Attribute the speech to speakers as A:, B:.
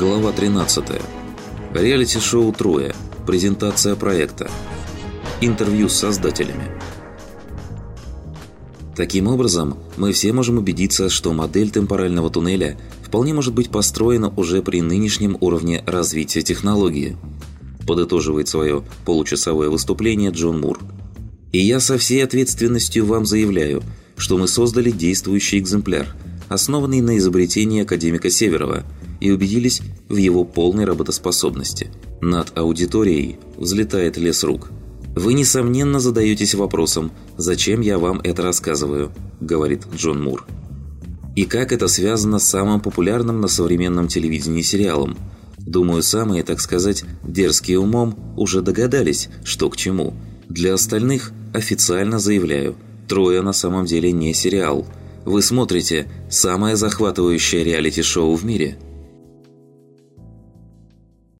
A: Глава 13. Реалити-шоу «Трое». Презентация проекта. Интервью с создателями. Таким образом, мы все можем убедиться, что модель темпорального туннеля вполне может быть построена уже при нынешнем уровне развития технологии. Подытоживает свое получасовое выступление Джон Мур. И я со всей ответственностью вам заявляю, что мы создали действующий экземпляр, основанный на изобретении академика Северова, и убедились в его полной работоспособности. Над аудиторией взлетает лес рук – «Вы, несомненно, задаетесь вопросом, зачем я вам это рассказываю», – говорит Джон Мур. «И как это связано с самым популярным на современном телевидении сериалом? Думаю, самые, так сказать, дерзкие умом уже догадались, что к чему. Для остальных официально заявляю, «Трое» на самом деле не сериал. Вы смотрите самое захватывающее реалити-шоу в мире –